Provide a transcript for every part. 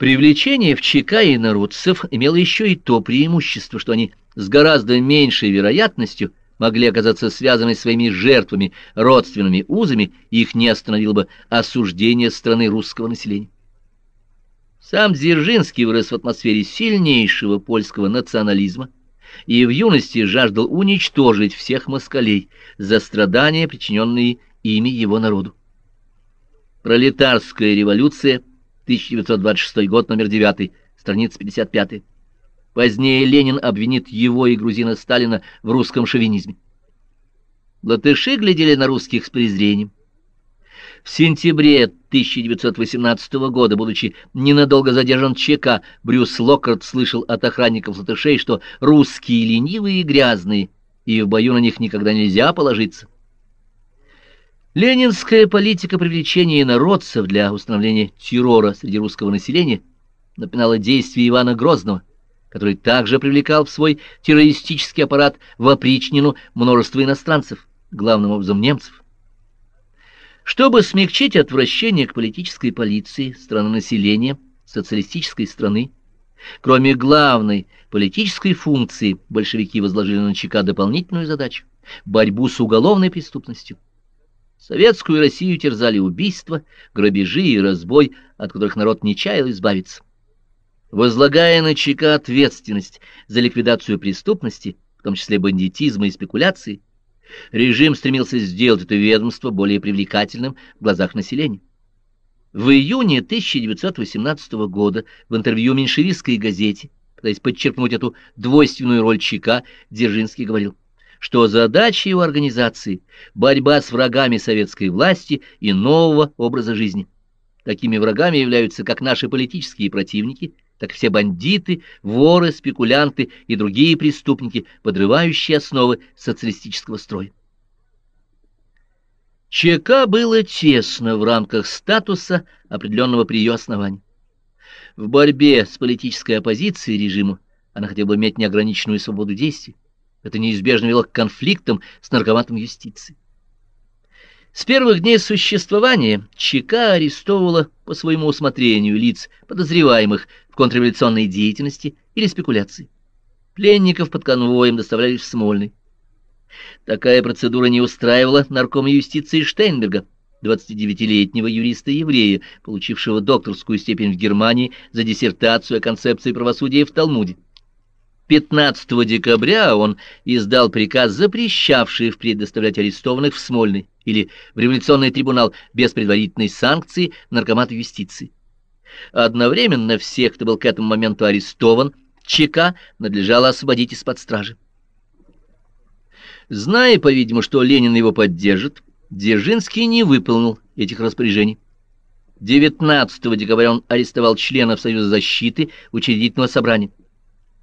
Привлечение в ЧК и народцев имело еще и то преимущество, что они с гораздо меньшей вероятностью могли оказаться связаны своими жертвами родственными узами, и их не остановило бы осуждение страны русского населения. Сам Дзержинский вырос в атмосфере сильнейшего польского национализма и в юности жаждал уничтожить всех москалей за страдания, причиненные ими его народу. Пролетарская революция – 1926 год, номер 9, страница 55. Позднее Ленин обвинит его и грузина Сталина в русском шовинизме. Латыши глядели на русских с презрением. В сентябре 1918 года, будучи ненадолго задержан ЧК, Брюс Локкарт слышал от охранников латышей, что русские ленивые и грязные, и в бою на них никогда нельзя положиться. Ленинская политика привлечения народцев для установления террора среди русского населения напоминала действия Ивана Грозного, который также привлекал в свой террористический аппарат в опричнину множество иностранцев, главным образом немцев. Чтобы смягчить отвращение к политической полиции страны населения социалистической страны, кроме главной политической функции, большевики возложили на ЧК дополнительную задачу – борьбу с уголовной преступностью – Советскую Россию терзали убийства, грабежи и разбой, от которых народ не чаял избавиться. Возлагая на ЧК ответственность за ликвидацию преступности, в том числе бандитизма и спекуляции, режим стремился сделать это ведомство более привлекательным в глазах населения. В июне 1918 года в интервью меньшевистской газете, пытаясь подчеркнуть эту двойственную роль ЧК, Дзержинский говорил, что задача его организации – борьба с врагами советской власти и нового образа жизни. Такими врагами являются как наши политические противники, так все бандиты, воры, спекулянты и другие преступники, подрывающие основы социалистического строя. ЧК было тесно в рамках статуса, определенного при ее основании. В борьбе с политической оппозицией режиму она хотела бы иметь неограниченную свободу действий. Это неизбежно вело к конфликтам с наркоматом юстиции. С первых дней существования ЧК арестовывала по своему усмотрению лиц, подозреваемых в контрреволюционной деятельности или спекуляции. Пленников под конвоем доставляли в Смольный. Такая процедура не устраивала наркома юстиции Штейнберга, 29-летнего юриста-еврея, получившего докторскую степень в Германии за диссертацию о концепции правосудия в Талмуде. 15 декабря он издал приказ, запрещавший впредь доставлять арестованных в Смольный или в революционный трибунал без предварительной санкции наркомата юстиции. Одновременно всех, кто был к этому моменту арестован, ЧК надлежало освободить из-под стражи. Зная, по-видимому, что Ленин его поддержит, Дзержинский не выполнил этих распоряжений. 19 декабря он арестовал членов Союза защиты учредительного собрания.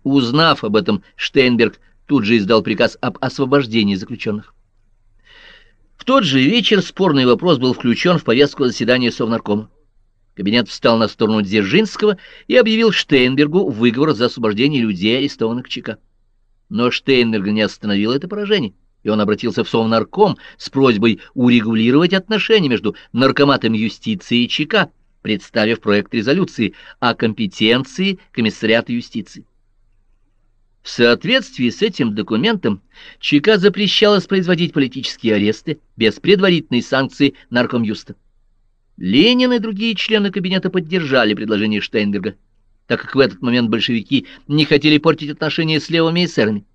Узнав об этом, Штейнберг тут же издал приказ об освобождении заключенных. В тот же вечер спорный вопрос был включен в повестку заседания Совнаркома. Кабинет встал на сторону Дзержинского и объявил Штейнбергу выговор за освобождение людей, арестованных ЧК. Но Штейнберга не остановил это поражение, и он обратился в Совнарком с просьбой урегулировать отношения между наркоматом юстиции и ЧК, представив проект резолюции о компетенции комиссариата юстиции. В соответствии с этим документом ЧК запрещалось производить политические аресты без предварительной санкции наркомюста. Ленин и другие члены кабинета поддержали предложение Штейнберга, так как в этот момент большевики не хотели портить отношения с левыми эсерами.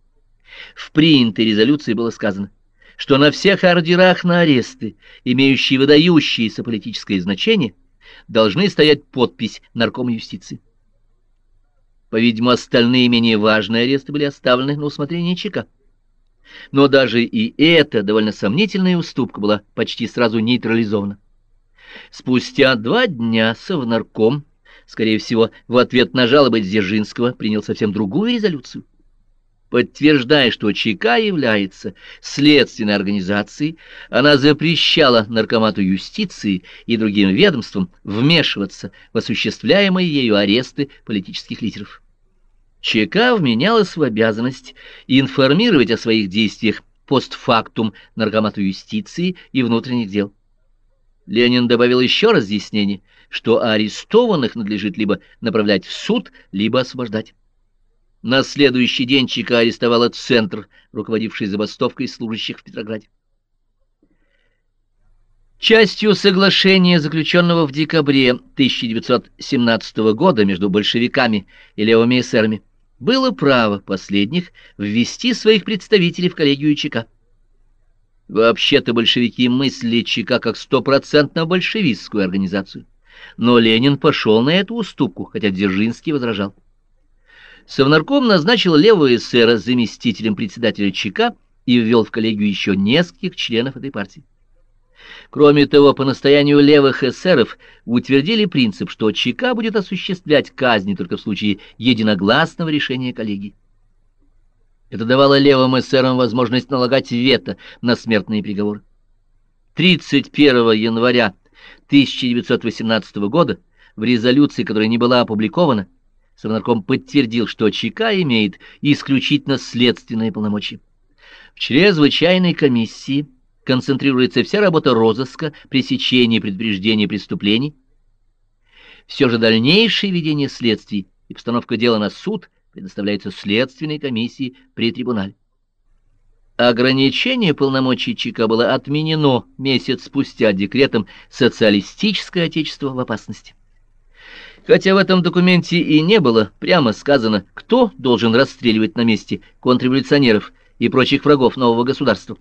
В принятой резолюции было сказано, что на всех ордерах на аресты, имеющие выдающееся политическое значение, должны стоять подпись наркома юстиции. По-видимому, остальные менее важные аресты были оставлены на усмотрение ЧК. Но даже и эта довольно сомнительная уступка была почти сразу нейтрализована. Спустя два дня Совнарком, скорее всего, в ответ на жалобы Дзержинского, принял совсем другую резолюцию. Подтверждая, что ЧК является следственной организацией, она запрещала наркомату юстиции и другим ведомствам вмешиваться в осуществляемые ею аресты политических лидеров. ЧК вменялось в обязанность информировать о своих действиях постфактум наркомату юстиции и внутренних дел. Ленин добавил еще разъяснение, что арестованных надлежит либо направлять в суд, либо освобождать. На следующий день ЧК арестовала Центр, руководивший забастовкой служащих в Петрограде. Частью соглашения, заключенного в декабре 1917 года между большевиками и левыми эсерами, было право последних ввести своих представителей в коллегию ЧК. Вообще-то большевики мыслили ЧК как стопроцентно большевистскую организацию, но Ленин пошел на эту уступку, хотя Дзержинский возражал. Совнарком назначил левого эсера заместителем председателя ЧК и ввел в коллегию еще нескольких членов этой партии. Кроме того, по настоянию левых эсеров утвердили принцип, что ЧК будет осуществлять казни только в случае единогласного решения коллегии. Это давало левым эсерам возможность налагать вето на смертные приговоры. 31 января 1918 года в резолюции, которая не была опубликована, Совнарком подтвердил, что ЧК имеет исключительно следственные полномочия. В чрезвычайной комиссии концентрируется вся работа розыска, пресечения и предупреждения преступлений. Все же дальнейшее ведение следствий и постановка дела на суд предоставляется следственной комиссии при трибунале. Ограничение полномочий ЧК было отменено месяц спустя декретом «Социалистическое отечество в опасности». Хотя в этом документе и не было прямо сказано, кто должен расстреливать на месте контрреволюционеров и прочих врагов нового государства.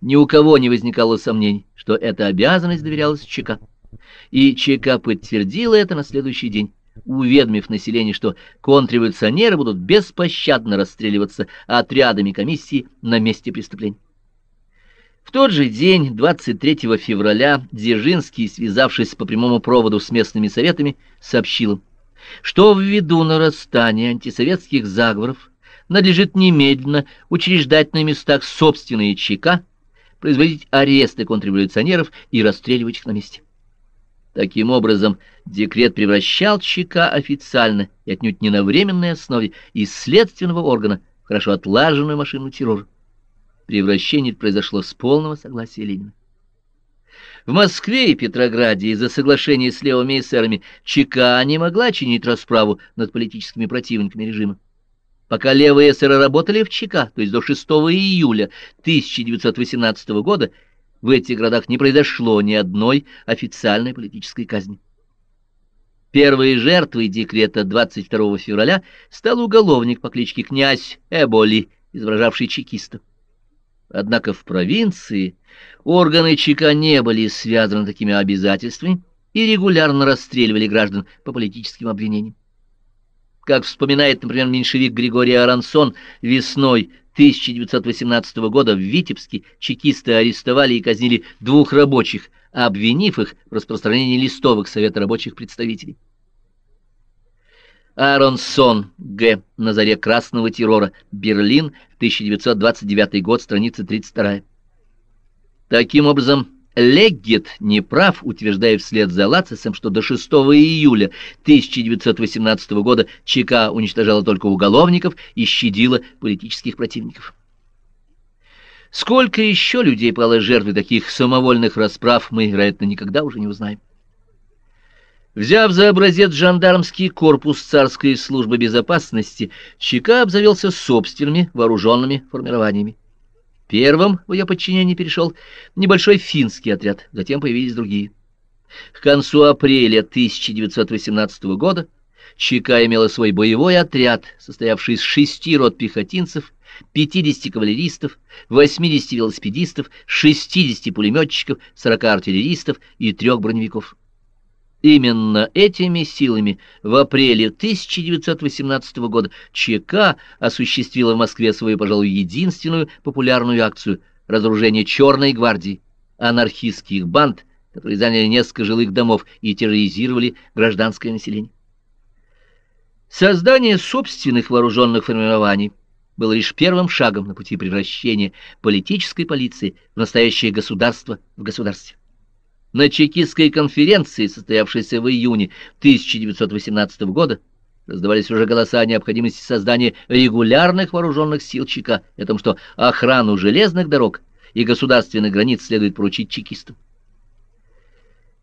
Ни у кого не возникало сомнений, что эта обязанность доверялась ЧК. И ЧК подтвердила это на следующий день, уведомив население, что контрреволюционеры будут беспощадно расстреливаться отрядами комиссии на месте преступления. В тот же день, 23 февраля, Дзержинский, связавшись по прямому проводу с местными советами, сообщил что ввиду нарастания антисоветских заговоров надлежит немедленно учреждать на местах собственные ЧК, производить аресты контрреволюционеров и расстреливать их на месте. Таким образом, декрет превращал ЧК официально и отнюдь не на временной основе из следственного органа в хорошо отлаженную машину террора. Превращение произошло с полного согласия Ленина. В Москве и Петрограде из-за соглашения с левыми эсерами ЧК не могла чинить расправу над политическими противниками режима. Пока левые эсеры работали в ЧК, то есть до 6 июля 1918 года, в этих городах не произошло ни одной официальной политической казни. Первой жертвой декрета 22 февраля стал уголовник по кличке князь Эболи, изображавший чекиста. Однако в провинции органы ЧК не были связаны такими обязательствами и регулярно расстреливали граждан по политическим обвинениям. Как вспоминает, например, меньшевик Григорий Арансон, весной 1918 года в Витебске чекисты арестовали и казнили двух рабочих, обвинив их в распространении листовок Совета рабочих представителей. Аронсон Г. На заре красного террора. Берлин, 1929 год, страница 32. Таким образом, Леггет не прав, утверждая вслед за Лацисом, что до 6 июля 1918 года ЧК уничтожала только уголовников и щадила политических противников. Сколько еще людей пало жертвой таких самовольных расправ, мы, вероятно, никогда уже не узнаем. Взяв за образец жандармский корпус царской службы безопасности, ЧК обзавелся собственными вооруженными формированиями. Первым в ее подчинении перешел небольшой финский отряд, затем появились другие. К концу апреля 1918 года ЧК имела свой боевой отряд, состоявший из шести рот пехотинцев, 50 кавалеристов, 80 велосипедистов, 60 пулеметчиков, 40 артиллеристов и трех броневиков. Именно этими силами в апреле 1918 года ЧК осуществила в Москве свою, пожалуй, единственную популярную акцию – разоружение Черной гвардии, анархистских банд, которые заняли несколько жилых домов и терроризировали гражданское население. Создание собственных вооруженных формирований было лишь первым шагом на пути превращения политической полиции в настоящее государство в государстве. На чекистской конференции, состоявшейся в июне 1918 года, раздавались уже голоса о необходимости создания регулярных вооруженных сил ЧК, о том, что охрану железных дорог и государственных границ следует поручить чекистам.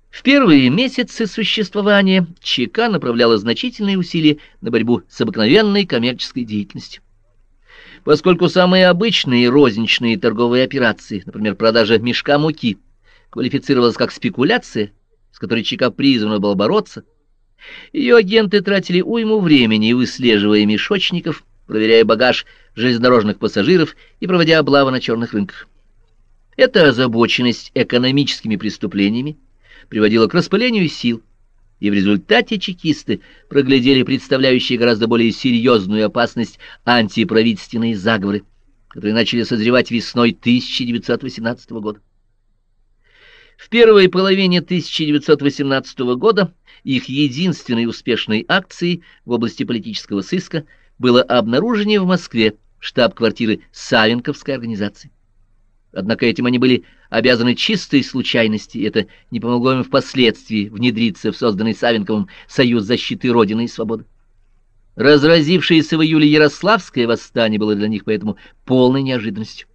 В первые месяцы существования ЧК направляла значительные усилия на борьбу с обыкновенной коммерческой деятельностью. Поскольку самые обычные розничные торговые операции, например, продажа мешка муки, квалифицировалась как спекуляция, с которой ЧК призвана была бороться, ее агенты тратили уйму времени, выслеживая мешочников, проверяя багаж железнодорожных пассажиров и проводя облавы на черных рынках. Эта озабоченность экономическими преступлениями приводила к распылению сил, и в результате чекисты проглядели представляющие гораздо более серьезную опасность антиправительственные заговоры, которые начали созревать весной 1918 года. В первой половине 1918 года их единственной успешной акцией в области политического сыска было обнаружение в Москве штаб-квартиры Савенковской организации. Однако этим они были обязаны чистой случайности, это не помогло им впоследствии внедриться в созданный Савенковым Союз защиты Родины и Свободы. Разразившееся в июле Ярославское восстание было для них поэтому полной неожиданностью.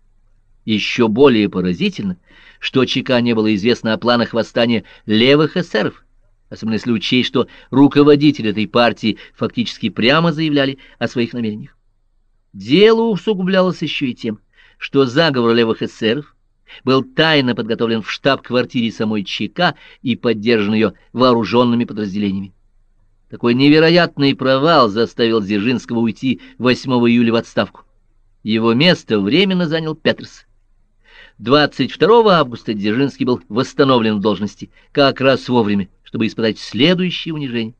Еще более поразительно, что ЧК не было известно о планах восстания левых эсеров, особенно если учесть, что руководители этой партии фактически прямо заявляли о своих намерениях. Дело усугублялось еще и тем, что заговор левых эсеров был тайно подготовлен в штаб-квартире самой ЧК и поддержан ее вооруженными подразделениями. Такой невероятный провал заставил Дзержинского уйти 8 июля в отставку. Его место временно занял Петерс. 22 августа Дзержинский был восстановлен в должности, как раз вовремя, чтобы испытать следующее унижение.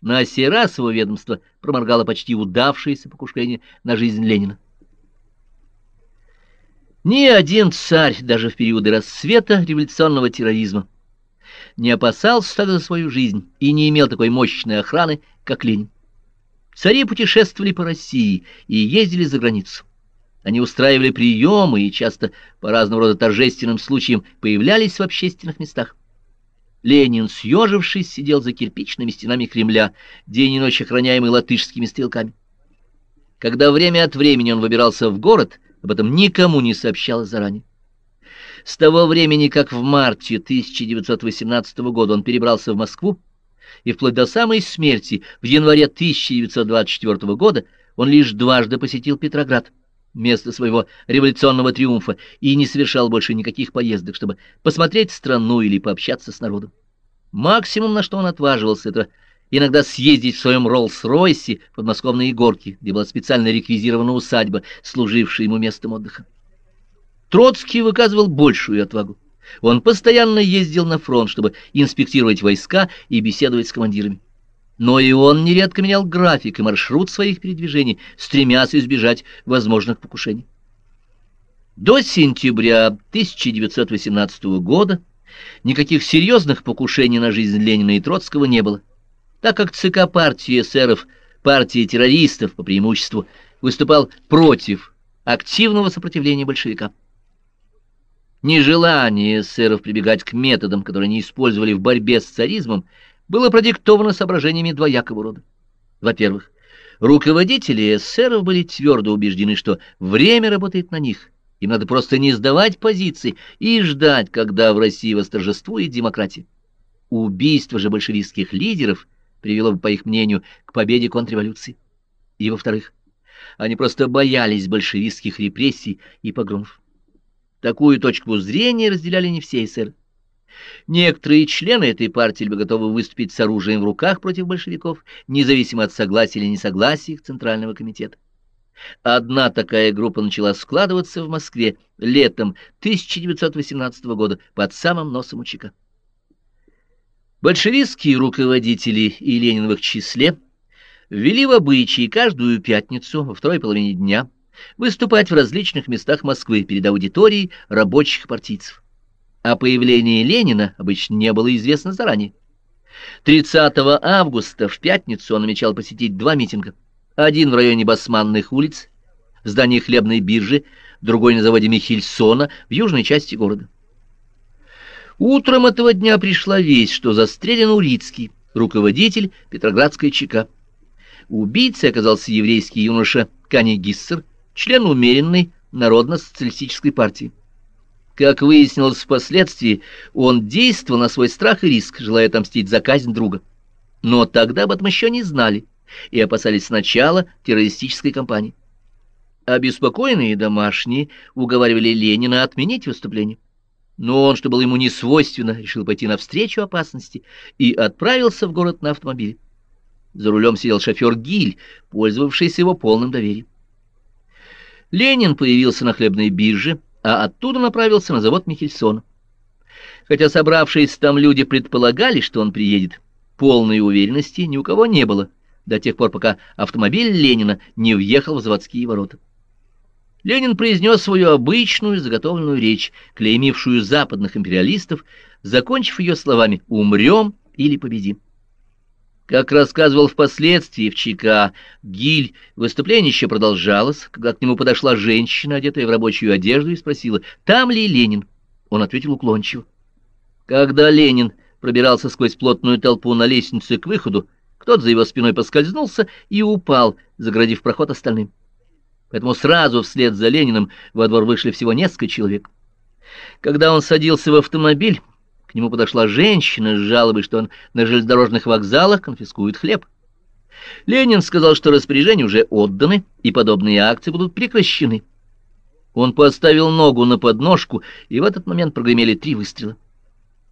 На сей раз его ведомство проморгало почти удавшееся покушение на жизнь Ленина. Ни один царь, даже в периоды расцвета революционного терроризма, не опасался тогда за свою жизнь и не имел такой мощной охраны, как Ленин. Цари путешествовали по России и ездили за границу. Они устраивали приемы и часто по разного рода торжественным случаям появлялись в общественных местах. Ленин, съежившись, сидел за кирпичными стенами Кремля, день и ночь охраняемый латышскими стрелками. Когда время от времени он выбирался в город, об этом никому не сообщалось заранее. С того времени, как в марте 1918 года он перебрался в Москву, и вплоть до самой смерти в январе 1924 года он лишь дважды посетил Петроград, место своего революционного триумфа, и не совершал больше никаких поездок, чтобы посмотреть страну или пообщаться с народом. Максимум, на что он отваживался, это иногда съездить в своем Роллс-Ройсе в подмосковные горки, где была специально реквизирована усадьба, служившая ему местом отдыха. Троцкий выказывал большую отвагу. Он постоянно ездил на фронт, чтобы инспектировать войска и беседовать с командирами. Но и он нередко менял график и маршрут своих передвижений, стремясь избежать возможных покушений. До сентября 1918 года никаких серьезных покушений на жизнь Ленина и Троцкого не было так как ЦК партии эсеров, партии террористов по преимуществу, выступал против активного сопротивления большевикам. Нежелание эсеров прибегать к методам, которые они использовали в борьбе с царизмом, было продиктовано соображениями двоякого рода. Во-первых, руководители эсеров были твердо убеждены, что время работает на них, им надо просто не сдавать позиции и ждать, когда в России восторжествует демократия. Убийство же большевистских лидеров – привело бы, по их мнению, к победе контрреволюции. И, во-вторых, они просто боялись большевистских репрессий и погромов. Такую точку зрения разделяли не все эсеры. Некоторые члены этой партии были готовы выступить с оружием в руках против большевиков, независимо от согласия или несогласия их Центрального комитета. Одна такая группа начала складываться в Москве летом 1918 года под самым носом у ЧК. Большевистские руководители и Ленин в их числе ввели в обычаи каждую пятницу во второй половине дня выступать в различных местах Москвы перед аудиторией рабочих партийцев. О появлении Ленина обычно не было известно заранее. 30 августа в пятницу он намечал посетить два митинга. Один в районе Басманных улиц, в здании хлебной биржи, другой на заводе Михельсона в южной части города. Утром этого дня пришла весть, что застрелен Урицкий, руководитель Петроградской ЧК. Убийцей оказался еврейский юноша Кани Гиссер, член умеренной народно-социалистической партии. Как выяснилось впоследствии, он действовал на свой страх и риск, желая отомстить за казнь друга. Но тогда об этом еще не знали и опасались начала террористической кампании. Обеспокоенные домашние уговаривали Ленина отменить выступление. Но он, что было ему не свойственно, решил пойти навстречу опасности и отправился в город на автомобиле. За рулем сидел шофер Гиль, пользовавшийся его полным доверием. Ленин появился на хлебной бирже, а оттуда направился на завод Михельсона. Хотя собравшиеся там люди предполагали, что он приедет, полной уверенности ни у кого не было, до тех пор, пока автомобиль Ленина не въехал в заводские ворота. Ленин произнес свою обычную заготовленную речь, клеймившую западных империалистов, закончив ее словами «умрем или победим». Как рассказывал впоследствии в ЧК Гиль, выступление еще продолжалось, когда к нему подошла женщина, одетая в рабочую одежду, и спросила, там ли Ленин. Он ответил уклончиво. Когда Ленин пробирался сквозь плотную толпу на лестнице к выходу, кто-то за его спиной поскользнулся и упал, заградив проход остальным. Поэтому сразу вслед за Лениным во двор вышли всего несколько человек. Когда он садился в автомобиль, к нему подошла женщина с жалобой, что он на железнодорожных вокзалах конфискует хлеб. Ленин сказал, что распоряжения уже отданы, и подобные акции будут прекращены. Он поставил ногу на подножку, и в этот момент прогремели три выстрела.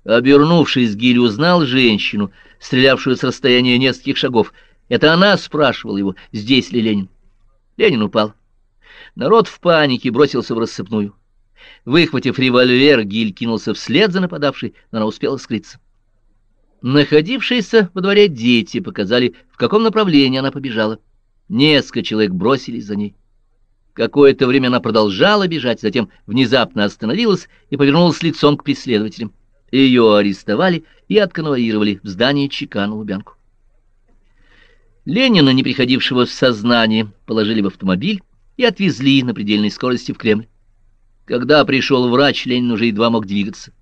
Обернувшись, Гиль узнал женщину, стрелявшую с расстояния нескольких шагов. Это она спрашивала его, здесь ли Ленин. Ленин упал. Народ в панике бросился в рассыпную. Выхватив револьвер, Гиль кинулся вслед за нападавшей, но она успела скрыться. Находившиеся во дворе дети показали, в каком направлении она побежала. Несколько человек бросились за ней. Какое-то время она продолжала бежать, затем внезапно остановилась и повернулась лицом к преследователям. Ее арестовали и отконвоировали в здание ЧК на Лубянку. Ленина, не приходившего в сознание, положили в автомобиль и отвезли на предельной скорости в Кремль. Когда пришел врач, Ленин уже едва мог двигаться.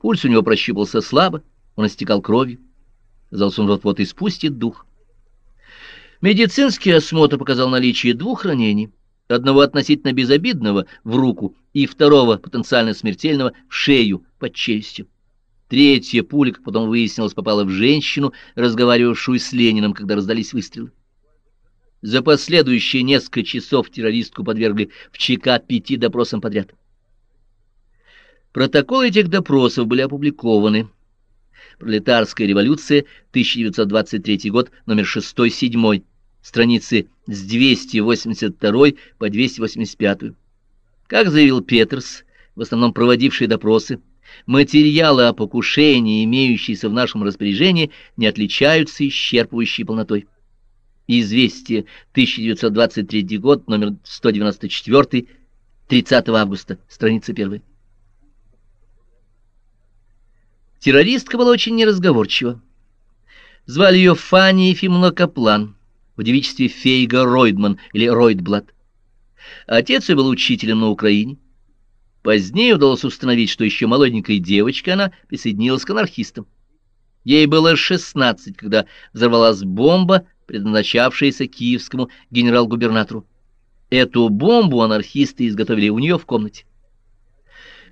Пульс у него прощупался слабо, он истекал кровью. Казалось, он вот-вот испустит дух. Медицинский осмотр показал наличие двух ранений. Одного относительно безобидного в руку и второго потенциально смертельного в шею под челюстью. Третья пуля, как потом выяснилось, попала в женщину, разговаривавшую с Лениным, когда раздались выстрелы. За последующие несколько часов террористку подвергли в ЧК пяти допросам подряд. Протоколы этих допросов были опубликованы. Пролетарская революция, 1923 год, номер 6-7, страницы с 282 по 285. Как заявил Петерс, в основном проводивший допросы, материалы о покушении, имеющиеся в нашем распоряжении, не отличаются исчерпывающей полнотой. Известие, 1923 год, номер 194, 30 августа, страница 1. Террористка была очень неразговорчива. Звали ее Фанни Ефимовна Каплан, в девичестве Фейга Ройдман или Ройдблат. Отец ее был учителем на Украине. Позднее удалось установить, что еще молоденькой девочкой она присоединилась к анархистам. Ей было 16, когда взорвалась бомба, предназначавшаяся киевскому генерал-губернатору. Эту бомбу анархисты изготовили у нее в комнате.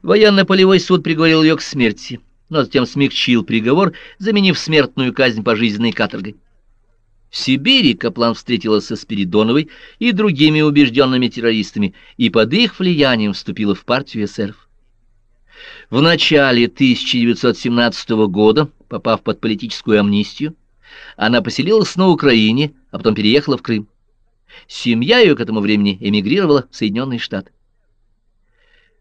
Военно-полевой суд приговорил ее к смерти, но затем смягчил приговор, заменив смертную казнь пожизненной каторгой. В Сибири Каплан встретилась со Спиридоновой и другими убежденными террористами, и под их влиянием вступила в партию эсеров. В начале 1917 года, попав под политическую амнистию, она поселилась на Украине, а потом переехала в Крым. Семья ее к этому времени эмигрировала в Соединенные Штаты.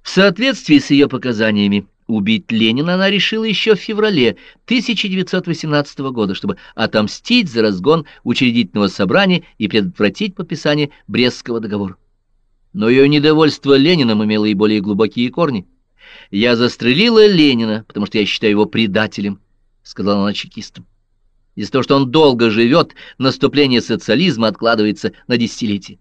В соответствии с ее показаниями, Убить Ленина она решила еще в феврале 1918 года, чтобы отомстить за разгон учредительного собрания и предотвратить подписание Брестского договора. Но ее недовольство Лениным имело и более глубокие корни. «Я застрелила Ленина, потому что я считаю его предателем», — сказала она чекистам. Из-за того, что он долго живет, наступление социализма откладывается на десятилетия.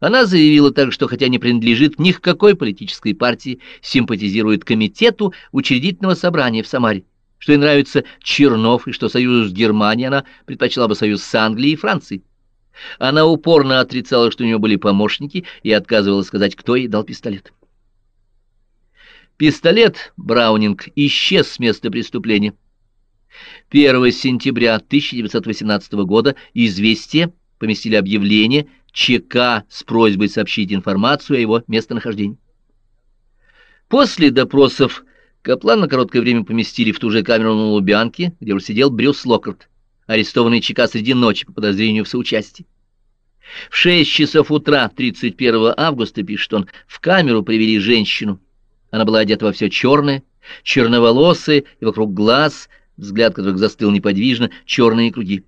Она заявила также, что хотя не принадлежит ни к какой политической партии, симпатизирует комитету учредительного собрания в Самаре, что ей нравится Чернов и что союз с Германией она предпочла бы союз с Англией и Францией. Она упорно отрицала, что у нее были помощники, и отказывалась сказать, кто ей дал пистолет. Пистолет «Браунинг» исчез с места преступления. 1 сентября 1918 года «Известия» поместили объявление ЧК с просьбой сообщить информацию о его местонахождении. После допросов Каплан на короткое время поместили в ту же камеру на Лубянке, где уже сидел Брюс Локкарт, арестованный ЧК среди ночи по подозрению в соучастии. В 6 часов утра 31 августа, пишет он, в камеру привели женщину. Она была одета во все черное, черноволосая и вокруг глаз, взгляд которых застыл неподвижно, черные круги.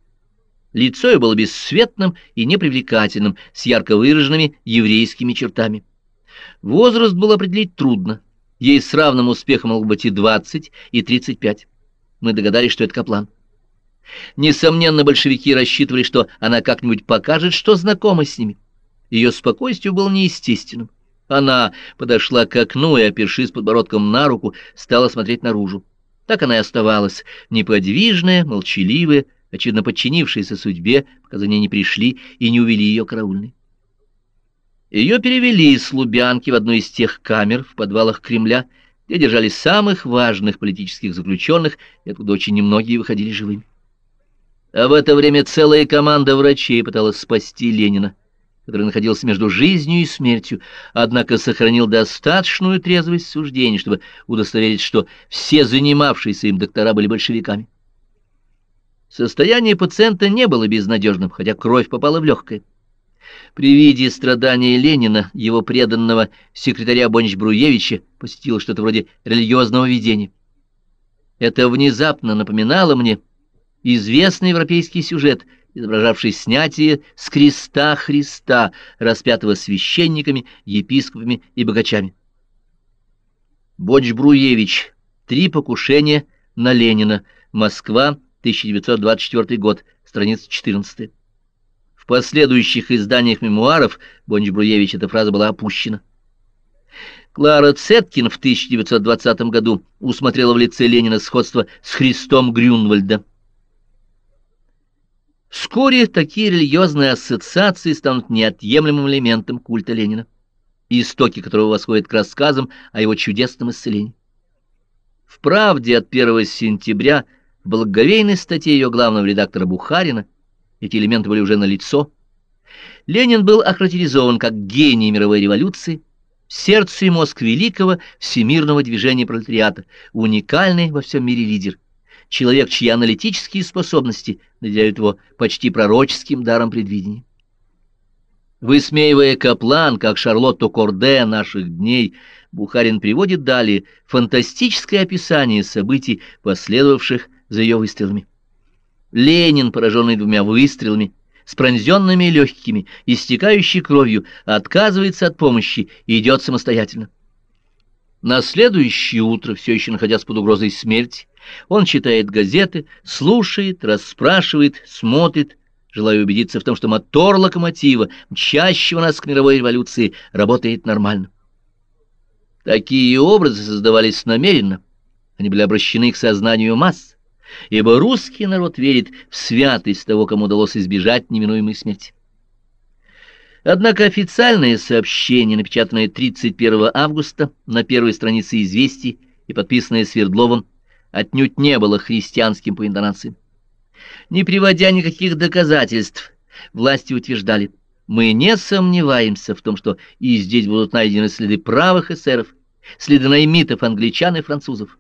Лицо ее было бесцветным и непривлекательным, с ярко выраженными еврейскими чертами. Возраст было определить трудно. Ей с равным успехом могло быть и 20, и 35. Мы догадались, что это Каплан. Несомненно, большевики рассчитывали, что она как-нибудь покажет, что знакома с ними. Ее спокойствие было неестественным. Она подошла к окну и, опершись подбородком на руку, стала смотреть наружу. Так она и оставалась, неподвижная, молчаливая, очевидно подчинившаяся судьбе, пока за ней не пришли и не увели ее караульные. Ее перевели из Лубянки в одну из тех камер в подвалах Кремля, где держали самых важных политических заключенных, и откуда очень немногие выходили живыми. А в это время целая команда врачей пыталась спасти Ленина, который находился между жизнью и смертью, однако сохранил достаточную трезвость суждений, чтобы удостоверить, что все занимавшиеся им доктора были большевиками. Состояние пациента не было безнадежным, хотя кровь попала в легкое. При виде страдания Ленина, его преданного секретаря Бонч-Бруевича, посетило что-то вроде религиозного видения. Это внезапно напоминало мне известный европейский сюжет, изображавший снятие с креста Христа, распятого священниками, епископами и богачами. Бонч-Бруевич. Три покушения на Ленина. Москва, 1924 год. Страница 14. В последующих изданиях мемуаров Бонч-Бруевича эта фраза была опущена. Клара Цеткин в 1920 году усмотрела в лице Ленина сходство с Христом Грюнвальда. Вскоре такие религиозные ассоциации станут неотъемлемым элементом культа Ленина, истоки которого восходят к рассказам о его чудесном исцелении. В «Правде» от 1 сентября в благоговейной статье ее главного редактора Бухарина эти элементы были уже налицо. Ленин был охарактеризован как гений мировой революции, сердце и мозг великого всемирного движения пролетариата, уникальный во всем мире лидер, человек, чьи аналитические способности наделяют его почти пророческим даром предвидения. Высмеивая Каплан, как Шарлотту Корде наших дней, Бухарин приводит далее фантастическое описание событий, последовавших за ее выстрелами. Ленин, пораженный двумя выстрелами, с пронзенными легкими, истекающей кровью, отказывается от помощи и идет самостоятельно. На следующее утро, все еще находясь под угрозой смерти, он читает газеты, слушает, расспрашивает, смотрит, желая убедиться в том, что мотор локомотива, мчащего нас к мировой революции, работает нормально. Такие образы создавались намеренно, они были обращены к сознанию масс ибо русский народ верит в святость того, кому удалось избежать неминуемой смерти. Однако официальное сообщение, напечатанное 31 августа на первой странице «Известий» и подписанное Свердловым, отнюдь не было христианским по интонации. Не приводя никаких доказательств, власти утверждали, мы не сомневаемся в том, что и здесь будут найдены следы правых эсеров, следы наймитов, англичан и французов.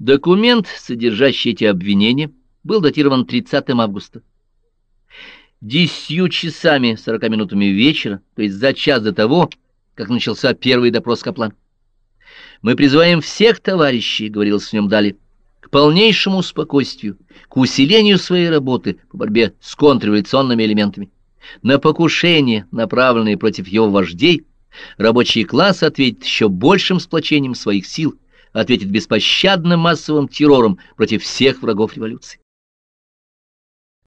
Документ, содержащий эти обвинения, был датирован 30 августа. Десятью часами, сорока минутами вечера, то есть за час до того, как начался первый допрос Каплан. «Мы призываем всех товарищей», — говорилось в нем далее, — «к полнейшему спокойствию, к усилению своей работы по борьбе с контрреволюционными элементами. На покушения, направленные против его вождей, рабочий класс ответит еще большим сплочением своих сил, ответит беспощадным массовым террором против всех врагов революции.